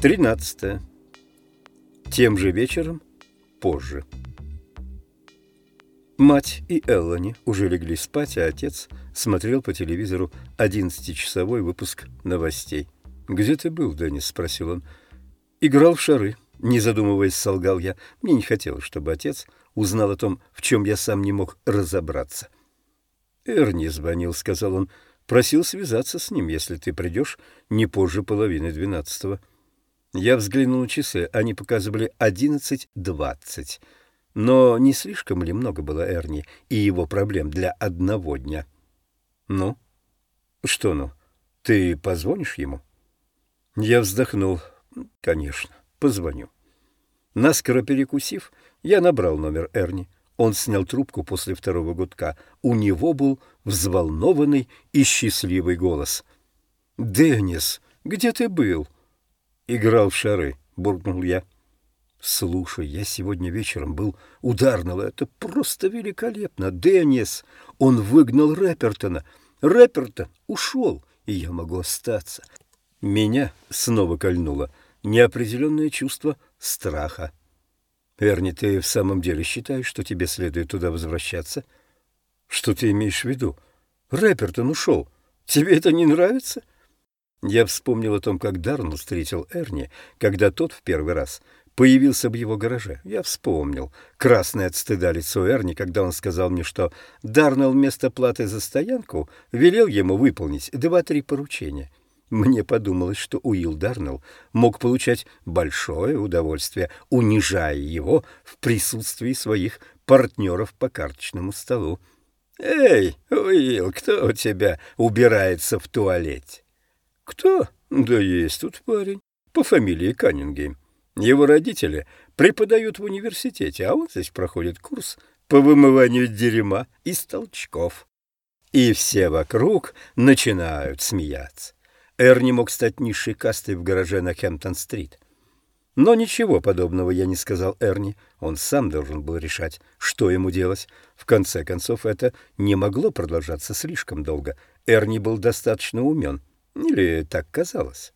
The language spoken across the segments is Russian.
13. Тем же вечером, позже. Мать и Эллани уже легли спать, а отец смотрел по телевизору одиннадцатичасовой выпуск новостей. «Где ты был, Деннис?» — спросил он. «Играл в шары», — не задумываясь, солгал я. Мне не хотелось, чтобы отец узнал о том, в чем я сам не мог разобраться. «Эрни звонил», — сказал он. «Просил связаться с ним, если ты придешь не позже половины двенадцатого». Я взглянул на часы, они показывали одиннадцать двадцать. Но не слишком ли много было Эрни и его проблем для одного дня? Ну? Что ну? Ты позвонишь ему? Я вздохнул. Конечно, позвоню. Наскоро перекусив, я набрал номер Эрни. Он снял трубку после второго гудка. У него был взволнованный и счастливый голос. «Деннис, где ты был?» «Играл в шары», — буркнул я. «Слушай, я сегодня вечером был у Дарнелла. Это просто великолепно. Деннис, он выгнал Рэпертона. Рэпертон ушел, и я могу остаться». Меня снова кольнуло неопределенное чувство страха. «Эрни, ты в самом деле считаешь, что тебе следует туда возвращаться?» «Что ты имеешь в виду? Рэпертон ушел. Тебе это не нравится?» Я вспомнил о том, как Дарнелл встретил Эрни, когда тот в первый раз появился в его гараже. Я вспомнил красное от стыда лицо Эрни, когда он сказал мне, что Дарнелл вместо платы за стоянку велел ему выполнить два-три поручения. Мне подумалось, что Уилл Дарнелл мог получать большое удовольствие, унижая его в присутствии своих партнеров по карточному столу. «Эй, Уилл, кто у тебя убирается в туалете?» «Кто? Да есть тут парень. По фамилии Каннингейм. Его родители преподают в университете, а он здесь проходит курс по вымыванию дерьма из толчков». И все вокруг начинают смеяться. Эрни мог стать низшей кастой в гараже на Хэмптон-стрит. Но ничего подобного я не сказал Эрни. Он сам должен был решать, что ему делать. В конце концов, это не могло продолжаться слишком долго. Эрни был достаточно умен. Или так казалось?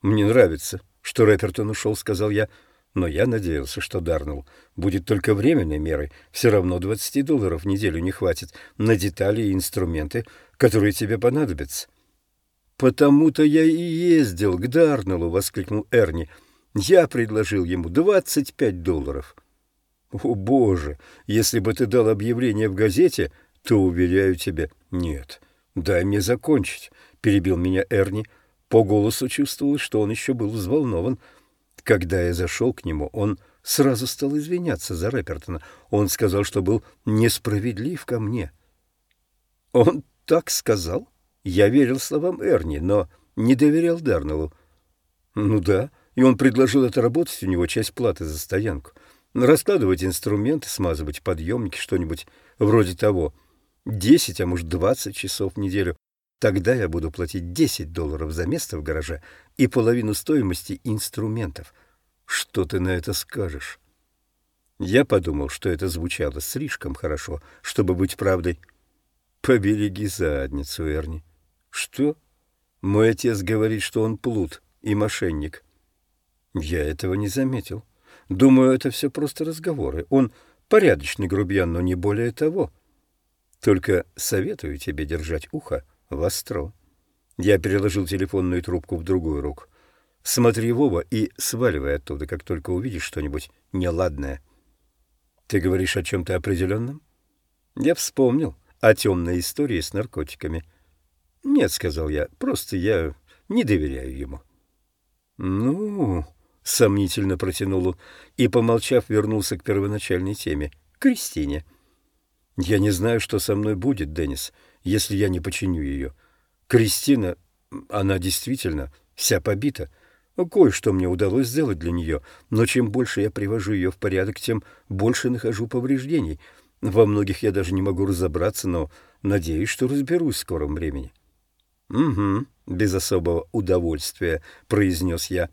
«Мне нравится, что Рэпертон ушел», — сказал я. «Но я надеялся, что Дарнелл будет только временной мерой. Все равно 20 долларов в неделю не хватит на детали и инструменты, которые тебе понадобятся». «Потому-то я и ездил к Дарнеллу», — воскликнул Эрни. «Я предложил ему 25 долларов». «О, Боже! Если бы ты дал объявление в газете, то, уверяю тебя, нет. Дай мне закончить перебил меня Эрни. По голосу чувствовалось, что он еще был взволнован. Когда я зашел к нему, он сразу стал извиняться за Рэпертона. Он сказал, что был несправедлив ко мне. Он так сказал? Я верил словам Эрни, но не доверял Дарнеллу. Ну да, и он предложил отработать у него часть платы за стоянку. Раскладывать инструменты, смазывать подъемники, что-нибудь вроде того. Десять, а может, двадцать часов в неделю. Тогда я буду платить 10 долларов за место в гараже и половину стоимости инструментов. Что ты на это скажешь? Я подумал, что это звучало слишком хорошо, чтобы быть правдой. Побереги задницу, Эрни. Что? Мой отец говорит, что он плут и мошенник. Я этого не заметил. Думаю, это все просто разговоры. Он порядочный грубиян, но не более того. Только советую тебе держать ухо востро. Я переложил телефонную трубку в другую руку. Смотри, Вова, и сваливай оттуда, как только увидишь что-нибудь неладное. Ты говоришь о чем-то определенном? Я вспомнил о темной истории с наркотиками. Нет, сказал я, просто я не доверяю ему. Ну, сомнительно протянул он и, помолчав, вернулся к первоначальной теме — Кристине. Я не знаю, что со мной будет, Деннис если я не починю ее. Кристина, она действительно вся побита. Кое-что мне удалось сделать для нее, но чем больше я привожу ее в порядок, тем больше нахожу повреждений. Во многих я даже не могу разобраться, но надеюсь, что разберусь в скором времени. «Угу», — без особого удовольствия произнес я.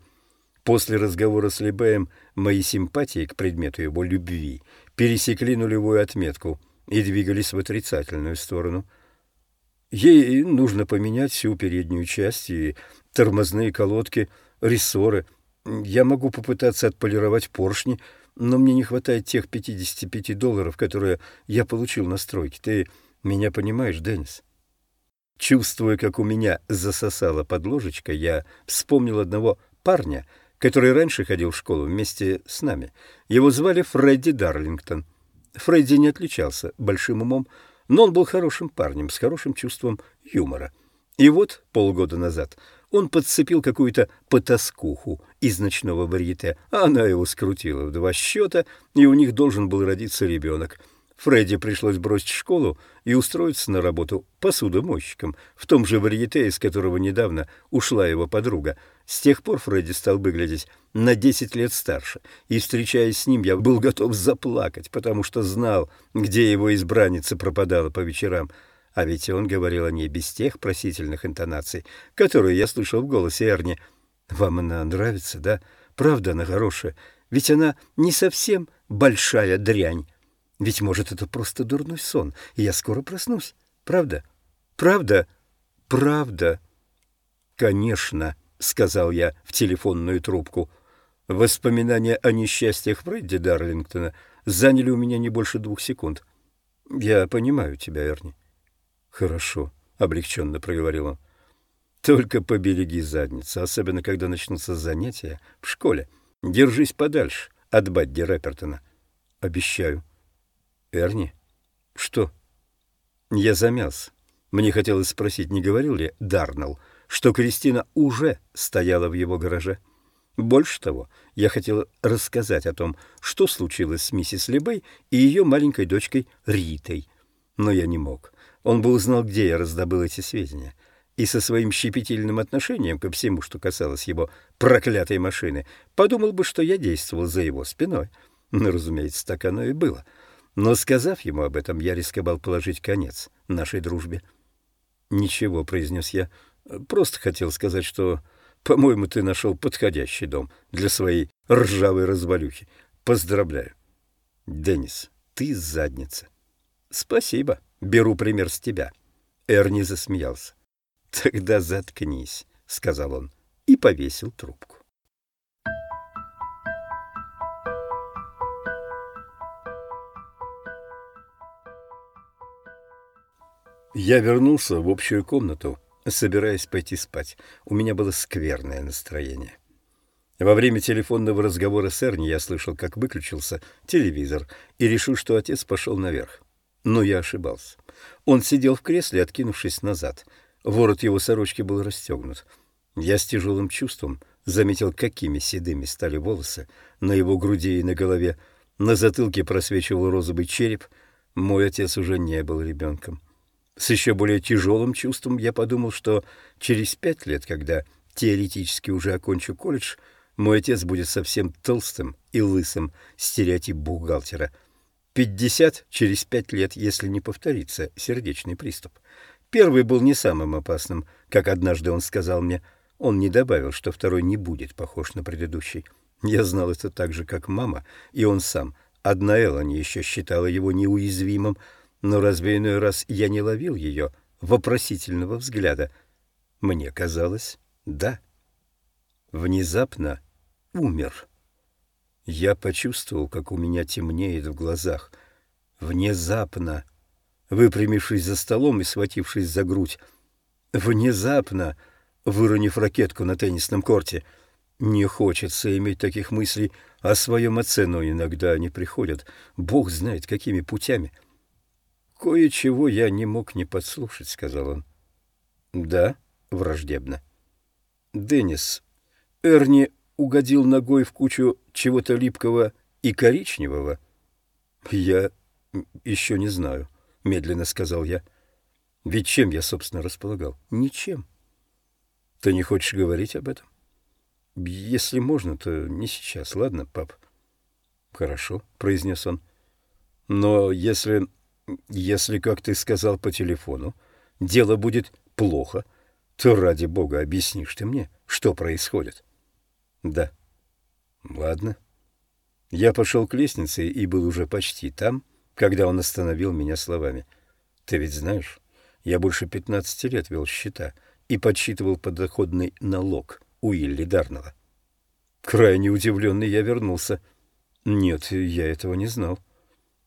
После разговора с Лебеем мои симпатии к предмету его любви пересекли нулевую отметку и двигались в отрицательную сторону — Ей нужно поменять всю переднюю часть и тормозные колодки. рессоры. Я могу попытаться отполировать поршни, но мне не хватает тех 55 долларов, которые я получил на стройке. Ты меня понимаешь, Деннис?» Чувствуя, как у меня засосала под ложечкой, я вспомнил одного парня, который раньше ходил в школу вместе с нами. Его звали Фредди Дарлингтон. Фредди не отличался большим умом, но он был хорошим парнем с хорошим чувством юмора. И вот полгода назад он подцепил какую-то потаскуху из ночного варьете, а она его скрутила в два счета, и у них должен был родиться ребенок — Фредди пришлось бросить школу и устроиться на работу посудомойщиком в том же варьете, из которого недавно ушла его подруга. С тех пор Фредди стал выглядеть на десять лет старше, и, встречаясь с ним, я был готов заплакать, потому что знал, где его избранница пропадала по вечерам. А ведь он говорил о ней без тех просительных интонаций, которые я слышал в голосе Эрни. «Вам она нравится, да? Правда она хорошая? Ведь она не совсем большая дрянь». Ведь, может, это просто дурной сон, и я скоро проснусь. Правда? Правда? Правда? Конечно, сказал я в телефонную трубку. Воспоминания о несчастьях Фредди Дарлингтона заняли у меня не больше двух секунд. Я понимаю тебя, Эрни. Хорошо, облегченно проговорил он. Только побереги задницу, особенно когда начнутся занятия в школе. Держись подальше от Бадди Рэпертона. Обещаю. Эрни? Что? Я замялся. Мне хотелось спросить, не говорил ли Дарнелл, что Кристина уже стояла в его гараже. Больше того, я хотел рассказать о том, что случилось с миссис Лебей и ее маленькой дочкой Ритой. Но я не мог. Он бы узнал, где я раздобыл эти сведения. И со своим щепетильным отношением ко всему, что касалось его проклятой машины, подумал бы, что я действовал за его спиной. Но, разумеется, так оно и было — но, сказав ему об этом, я рисковал положить конец нашей дружбе. «Ничего», — произнес я, — «просто хотел сказать, что, по-моему, ты нашел подходящий дом для своей ржавой развалюхи. Поздравляю». «Деннис, ты задница». «Спасибо. Беру пример с тебя». Эрни засмеялся. «Тогда заткнись», — сказал он и повесил трубку. Я вернулся в общую комнату, собираясь пойти спать. У меня было скверное настроение. Во время телефонного разговора с Эрни я слышал, как выключился телевизор, и решил, что отец пошел наверх. Но я ошибался. Он сидел в кресле, откинувшись назад. Ворот его сорочки был расстегнут. Я с тяжелым чувством заметил, какими седыми стали волосы на его груди и на голове. На затылке просвечивал розовый череп. Мой отец уже не был ребенком. С еще более тяжелым чувством я подумал, что через пять лет, когда теоретически уже окончу колледж, мой отец будет совсем толстым и лысым, стереотип бухгалтера. Пятьдесят через пять лет, если не повторится сердечный приступ. Первый был не самым опасным, как однажды он сказал мне. Он не добавил, что второй не будет похож на предыдущий. Я знал это так же, как мама, и он сам. Одна Элани еще считала его неуязвимым, но разве иной раз я не ловил ее вопросительного взгляда? Мне казалось, да. Внезапно умер. Я почувствовал, как у меня темнеет в глазах. Внезапно, выпрямившись за столом и схватившись за грудь. Внезапно, выронив ракетку на теннисном корте. Не хочется иметь таких мыслей о своем отце, но иногда они приходят. Бог знает, какими путями. — «Кое-чего я не мог не подслушать», — сказал он. «Да», — враждебно. «Деннис, Эрни угодил ногой в кучу чего-то липкого и коричневого?» «Я еще не знаю», — медленно сказал я. «Ведь чем я, собственно, располагал? Ничем». «Ты не хочешь говорить об этом?» «Если можно, то не сейчас, ладно, пап?» «Хорошо», — произнес он. «Но если если, как ты сказал по телефону, дело будет плохо, то ради бога объяснишь ты мне, что происходит. Да. Ладно. Я пошел к лестнице и был уже почти там, когда он остановил меня словами. Ты ведь знаешь, я больше пятнадцати лет вел счета и подсчитывал подоходный налог Уилли Дарнелла. Крайне удивленный я вернулся. Нет, я этого не знал.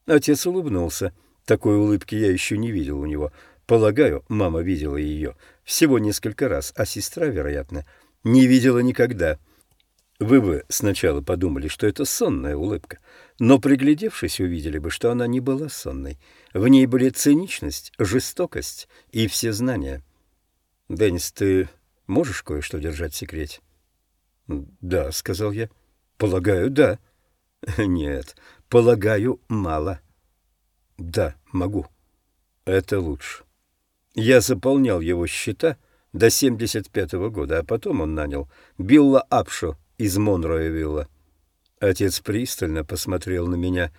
Отец улыбнулся. Такой улыбки я еще не видел у него. Полагаю, мама видела ее всего несколько раз, а сестра, вероятно, не видела никогда. Вы бы сначала подумали, что это сонная улыбка, но, приглядевшись, увидели бы, что она не была сонной. В ней были циничность, жестокость и все знания. «Деннис, ты можешь кое-что держать в секрете?» «Да», — сказал я. «Полагаю, да». «Нет, полагаю, мало». «Да, могу». «Это лучше». Я заполнял его счета до 75-го года, а потом он нанял Билла Апшо из Монроевилла. Отец пристально посмотрел на меня.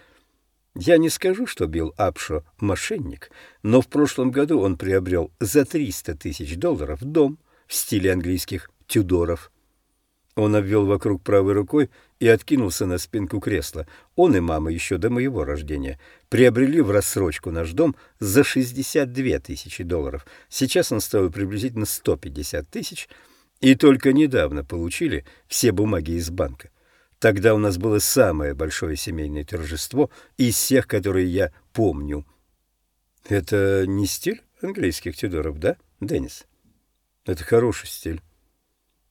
Я не скажу, что Билл Апшо — мошенник, но в прошлом году он приобрел за 300 тысяч долларов дом в стиле английских Тюдоров. Он обвел вокруг правой рукой и откинулся на спинку кресла. Он и мама еще до моего рождения приобрели в рассрочку наш дом за 62 тысячи долларов. Сейчас он стоил приблизительно 150 тысяч, и только недавно получили все бумаги из банка. Тогда у нас было самое большое семейное торжество из всех, которые я помню. Это не стиль английских Тюдоров, да, Деннис? Это хороший стиль.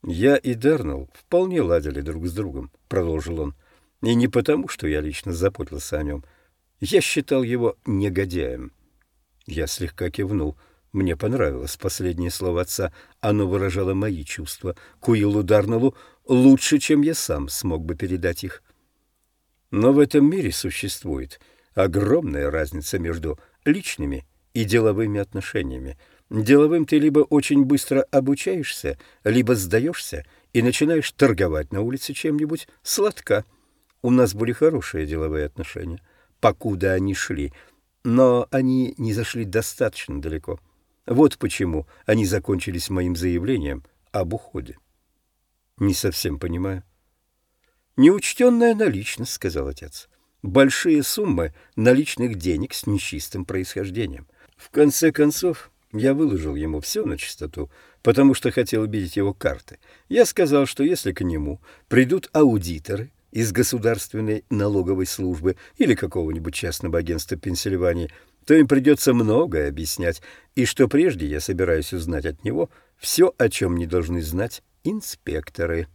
Я и Дернелл вполне ладили друг с другом, продолжил он. И не потому, что я лично заботился о нем. Я считал его негодяем. Я слегка кивнул. Мне понравилось последнее слово отца. Оно выражало мои чувства к Дарнеллу лучше, чем я сам смог бы передать их. Но в этом мире существует огромная разница между личными и деловыми отношениями — Деловым ты либо очень быстро обучаешься, либо сдаешься и начинаешь торговать на улице чем-нибудь сладко. У нас были хорошие деловые отношения, покуда они шли, но они не зашли достаточно далеко. Вот почему они закончились моим заявлением об уходе. Не совсем понимаю. Неучтенная наличность, сказал отец. Большие суммы наличных денег с нечистым происхождением. В конце концов, я выложил ему все на чистоту, потому что хотел видеть его карты. Я сказал, что если к нему придут аудиторы из государственной налоговой службы или какого-нибудь частного агентства Пенсильвании, то им придется многое объяснять, и что прежде я собираюсь узнать от него все, о чем не должны знать инспекторы.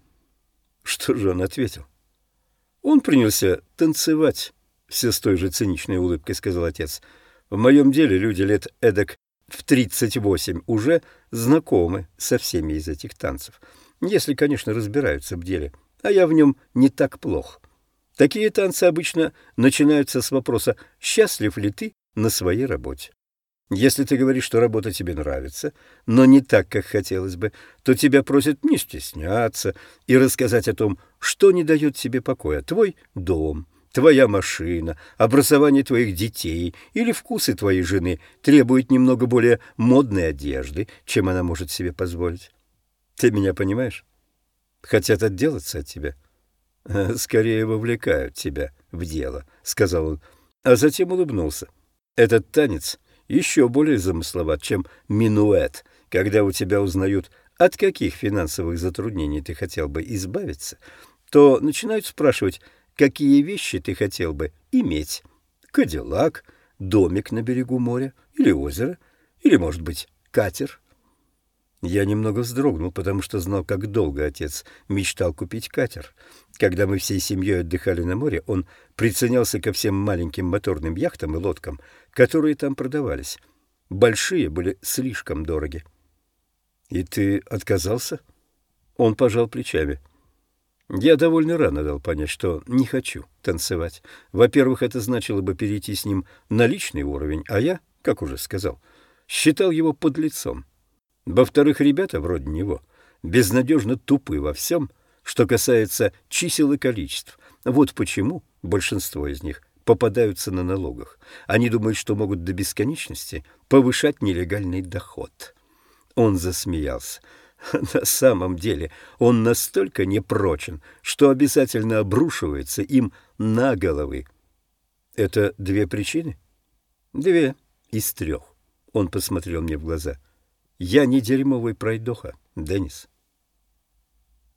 Что же он ответил? Он принялся танцевать. Все с той же циничной улыбкой сказал отец. В моем деле люди лет эдак в 38 уже знакомы со всеми из этих танцев, если, конечно, разбираются в деле, а я в нем не так плох. Такие танцы обычно начинаются с вопроса «Счастлив ли ты на своей работе?». Если ты говоришь, что работа тебе нравится, но не так, как хотелось бы, то тебя просят не стесняться и рассказать о том, что не дает тебе покоя, твой дом – твоя машина, образование твоих детей или вкусы твоей жены требуют немного более модной одежды, чем она может себе позволить. Ты меня понимаешь? Хотят отделаться от тебя. Скорее вовлекают тебя в дело, — сказал он, а затем улыбнулся. Этот танец еще более замысловат, чем минуэт, когда у тебя узнают, от каких финансовых затруднений ты хотел бы избавиться, то начинают спрашивать, какие вещи ты хотел бы иметь. Кадиллак, домик на берегу моря или озеро, или, может быть, катер. Я немного вздрогнул, потому что знал, как долго отец мечтал купить катер. Когда мы всей семьей отдыхали на море, он приценялся ко всем маленьким моторным яхтам и лодкам, которые там продавались. Большие были слишком дороги. — И ты отказался? Он пожал плечами. Я довольно рано дал понять, что не хочу танцевать. Во-первых, это значило бы перейти с ним на личный уровень, а я, как уже сказал, считал его подлецом. Во-вторых, ребята вроде него безнадежно тупы во всем, что касается чисел и количеств. Вот почему большинство из них попадаются на налогах. Они думают, что могут до бесконечности повышать нелегальный доход. Он засмеялся. На самом деле он настолько непрочен, что обязательно обрушивается им на головы. Это две причины? Две из трех. Он посмотрел мне в глаза. Я не дерьмовый пройдоха, Деннис.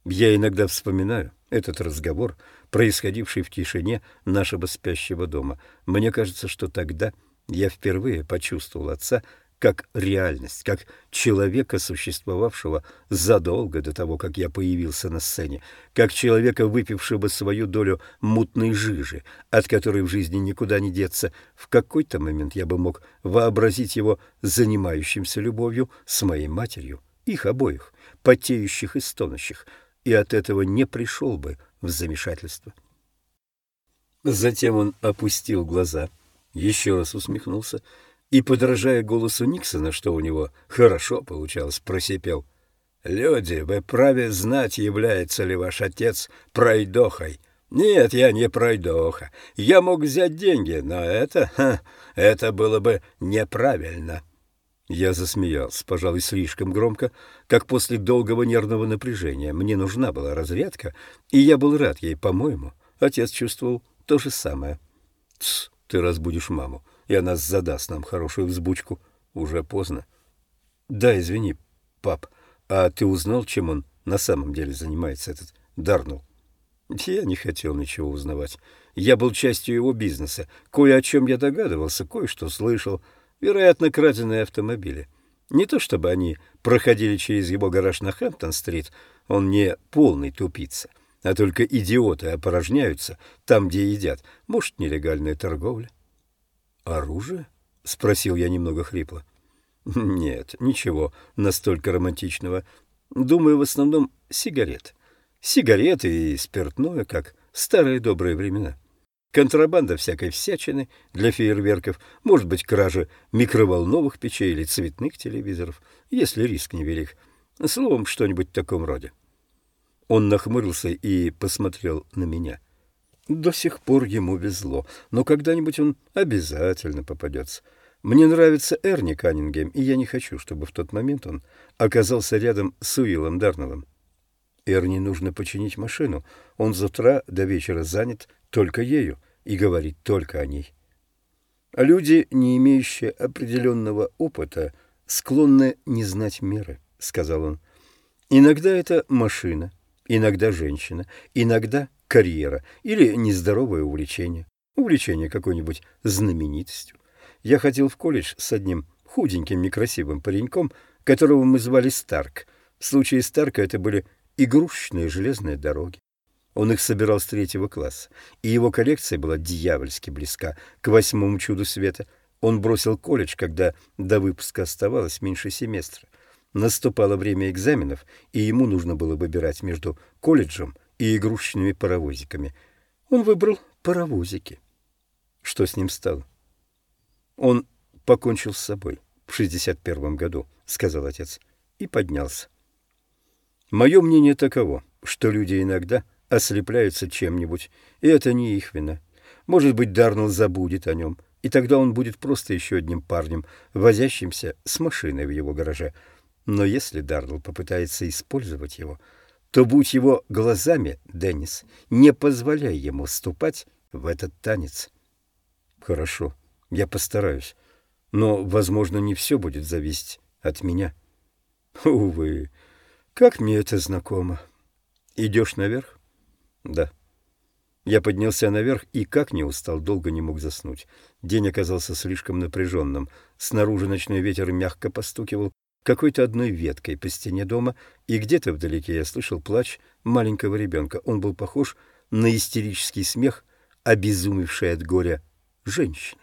Я иногда вспоминаю этот разговор, происходивший в тишине нашего спящего дома. Мне кажется, что тогда я впервые почувствовал отца как реальность, как человека, существовавшего задолго до того, как я появился на сцене, как человека, выпившего свою долю мутной жижи, от которой в жизни никуда не деться. В какой-то момент я бы мог вообразить его занимающимся любовью с моей матерью, их обоих, потеющих и стонущих, и от этого не пришел бы в замешательство. Затем он опустил глаза, еще раз усмехнулся и, подражая голосу Никсона, что у него хорошо получалось, просипел. «Люди, вы праве знать, является ли ваш отец пройдохой. Нет, я не пройдоха. Я мог взять деньги, но это... Ха, это было бы неправильно». Я засмеялся, пожалуй, слишком громко, как после долгого нервного напряжения. Мне нужна была разрядка, и я был рад ей, по-моему. Отец чувствовал то же самое. «Тсс, ты разбудишь маму и она задаст нам хорошую взбучку. Уже поздно. Да, извини, пап, а ты узнал, чем он на самом деле занимается, этот Дарнул? Я не хотел ничего узнавать. Я был частью его бизнеса. Кое о чем я догадывался, кое-что слышал. Вероятно, краденые автомобили. Не то чтобы они проходили через его гараж на Хэмптон-стрит, он не полный тупица, а только идиоты опорожняются там, где едят. Может, нелегальная торговля. «Оружие?» — спросил я немного хрипло. «Нет, ничего настолько романтичного. Думаю, в основном сигарет. Сигареты и спиртное, как старые добрые времена. Контрабанда всякой всячины для фейерверков, может быть, кража микроволновых печей или цветных телевизоров, если риск невелик. Словом, что-нибудь в таком роде». Он нахмурился и посмотрел на меня — до сих пор ему везло, но когда-нибудь он обязательно попадется. Мне нравится Эрни Каннингем, и я не хочу, чтобы в тот момент он оказался рядом с Уиллом Дарновым. Эрни нужно починить машину. Он с утра до вечера занят только ею и говорит только о ней. Люди, не имеющие определенного опыта, склонны не знать меры, — сказал он. Иногда это машина, иногда женщина, иногда карьера или нездоровое увлечение, увлечение какой-нибудь знаменитостью. Я ходил в колледж с одним худеньким некрасивым пареньком, которого мы звали Старк. В случае Старка это были игрушечные железные дороги. Он их собирал с третьего класса, и его коллекция была дьявольски близка к восьмому чуду света. Он бросил колледж, когда до выпуска оставалось меньше семестра. Наступало время экзаменов, и ему нужно было выбирать между колледжем и игрушечными паровозиками. Он выбрал паровозики. Что с ним стало? Он покончил с собой в 61 году, сказал отец, и поднялся. Мое мнение таково, что люди иногда ослепляются чем-нибудь, и это не их вина. Может быть, Дарнелл забудет о нем, и тогда он будет просто еще одним парнем, возящимся с машиной в его гараже. Но если Дарнелл попытается использовать его, то будь его глазами, Деннис, не позволяй ему вступать в этот танец. Хорошо, я постараюсь, но, возможно, не все будет зависеть от меня. Увы, как мне это знакомо. Идешь наверх? Да. Я поднялся наверх и, как не устал, долго не мог заснуть. День оказался слишком напряженным. Снаружи ночной ветер мягко постукивал какой-то одной веткой по стене дома, и где-то вдалеке я слышал плач маленького ребенка. Он был похож на истерический смех, обезумевшей от горя женщины.